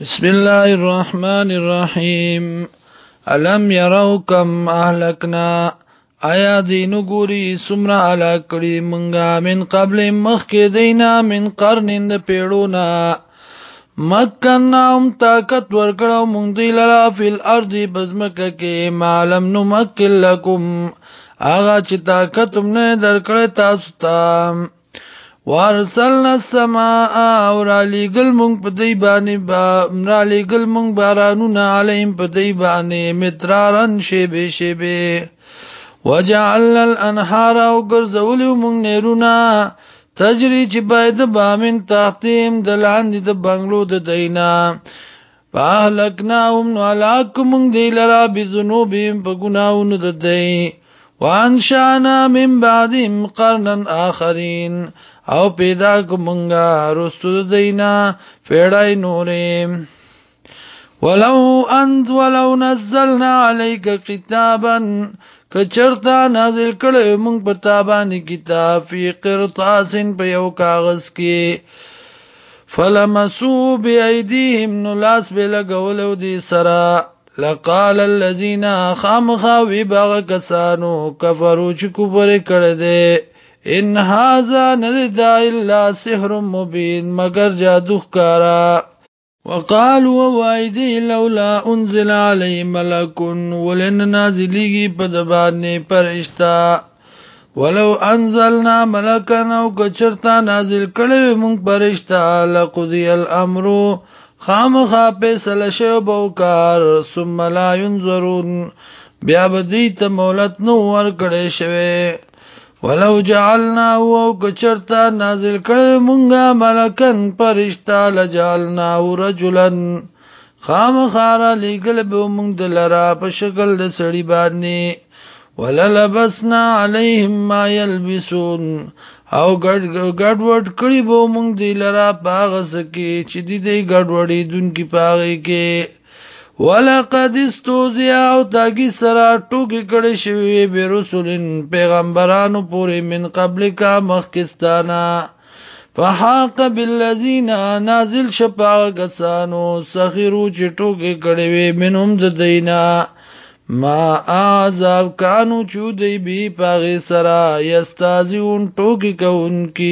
بسم الله الرحمن الرحیم الم يروا كم اهلكنا ایا دین ګوري سمرا علا کړي مونږه من قبل مخ کې دینا من قرن د پیړو نا مکنهم طاقت ورکړو مونږ دی لرا فل ارض بزمکه کې معلم نمکل لكم اغا چې طاقت نه درکړ تاسو ته وارسلنا السماء اورا لګل مونږ په دی باندې با را لګل مونږ بارانونه علیم په دی باندې مترارن شیبه شیبه وجعلنا الانهار او ګرځول مونږ نهرونه تجری چې باید بامن تحتیم د لاندې د بنگلو د دینا پاهلکناهم نو علاکم دی لرا بزنوبیم په ګناونو د دی وانشانا من بعدیم قرنن آخرین او پیدا کومنگا رستو دینا پیڑای نوریم ولو انت ولو نزلنا عليك كتابا کچرتا نازل کړه موږ په تابانی کتاب فی قرطاس په یو کاغذ کې فلمسو بأيديهم نلاس بلغولو دي سرا لقال الذين خامخاوی باغ کسانو کفرو چې کوبر کړه دې ان هاذا نذدا الا سحر مبين مگر جادو ښکارا وقالوا وايدي لولا انزل عليه ملك ولن نازلي په دبانه پرشتہ ولو انزلنا ملکا او کچرتا نازل کړو موږ پرشتہ لقضي الامر خامخا فیصله شو بوکار ثم لا ينظرون بیا بدی ته مولت نو ور کړی شوی ولو جعلنا او کچرتا نازل کړی مونږه ملکن پرشتہ لجعلنا رجلن خامخارا لګل به مونږ دلرا په شکل د سړی باندې وللبسنا عليهم ما يلبسون او ګډوډ کړي به مونږ دی لرا پاغس کې چې دی دی ګډوډي دن کې پاغې کې ولقد استوزیا او تاګي سرا ټوګي کړي شوی به رسولین پیغمبرانو پورې من قبل کا مخکستانا فحاق بالذین نازل شپاغ کسانو سخیرو چې ټوګي کړي وي منهم د دینه ما عذاب کانو چودی بی پاغی سرا یستازی ان ٹوکی کون کی